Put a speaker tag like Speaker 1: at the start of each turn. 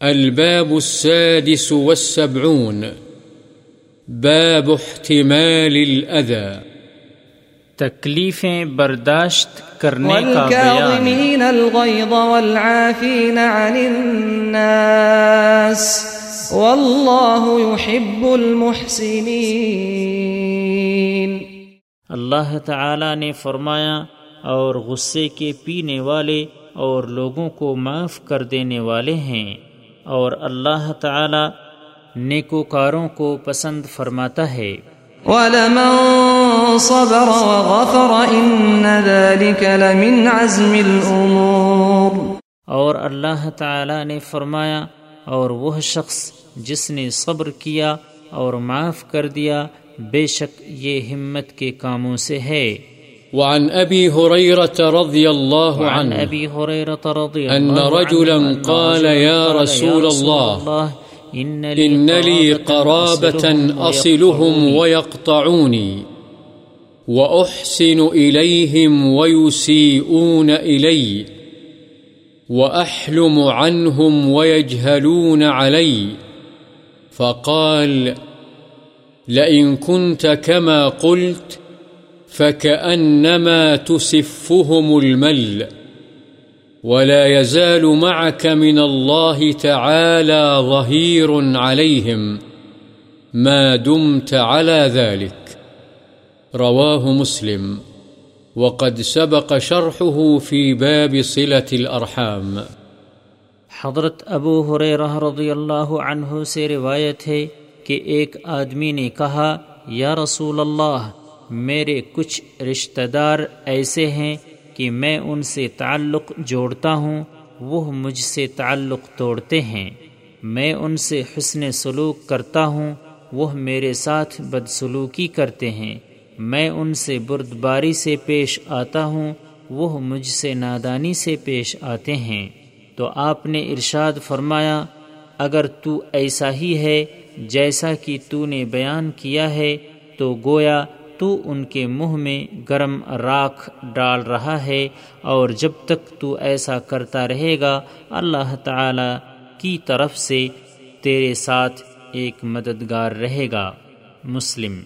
Speaker 1: الباب السادس والسبعون. باب احتمال الأذى.
Speaker 2: تکلیفیں برداشت کرنے کا بیان.
Speaker 3: والكاظمين الغيظ والعافين عن الناس. والله يحب المحسنين.
Speaker 2: اللہ تعالی نے فرمایا اور غصے کے پینے والے اور لوگوں کو معاف کر دینے والے ہیں۔ اور اللہ تعالی نیکوکاروں کو پسند فرماتا ہے۔
Speaker 3: ولمن صبر وغفر إن ذلك لمن عزم الأمور۔
Speaker 2: اور اللہ تعالی نے فرمایا اور وہ شخص جس نے صبر کیا اور معاف کر دیا بے شک یہ ہمت کے کاموں سے ہے۔
Speaker 1: وعن أبي هريرة رضي الله
Speaker 2: وعن
Speaker 1: عنه
Speaker 2: ابی حریرة رضی
Speaker 1: أن رجلا قال يا رسول الله
Speaker 2: الله
Speaker 1: إن لي قرابة أصلهم ويقطعوني وأحسن إليهم ويسيئون إلي وأحلم عنهم ويجهلون علي. فقال لئن كنت كما قلت فكأنما تسفهم الملّ ولا يزال معك من الله تعالى ظهير عليهم ما دمت على ذلك رواه مسلم وقد سبق شرحه في باب صلة الأرحام
Speaker 2: حضرت ابو حریرہ رضی اللہ عنہ سے روایت ہے کہ ایک آدمی نے کہا، یا رسول اللہ میرے کچھ رشتہ دار ایسے ہیں کہ میں ان سے تعلق جوڑتا ہوں، وہ مجھ سے تعلق توڑتے ہیں۔ میں ان سے حسن سلوک کرتا ہوں، وہ میرے ساتھ بدسلوکی کرتے ہیں۔ میں ان سے بردباری سے پیش آتا ہوں، وہ مجھ سے نادانی سے پیش آتے ہیں۔ تو آپ نے ارشاد فرمایا، اگر تو ایسا ہی ہے جیسا کہ تو نے بیان کیا ہے، تو گویا تو ان کے منہ میں گرم راکھ ڈال رہا ہے اور جب تک تو ایسا کرتا رہے گا، اللہ تعالی کی طرف سے تیرے ساتھ ایک مددگار رہے گا۔ مسلم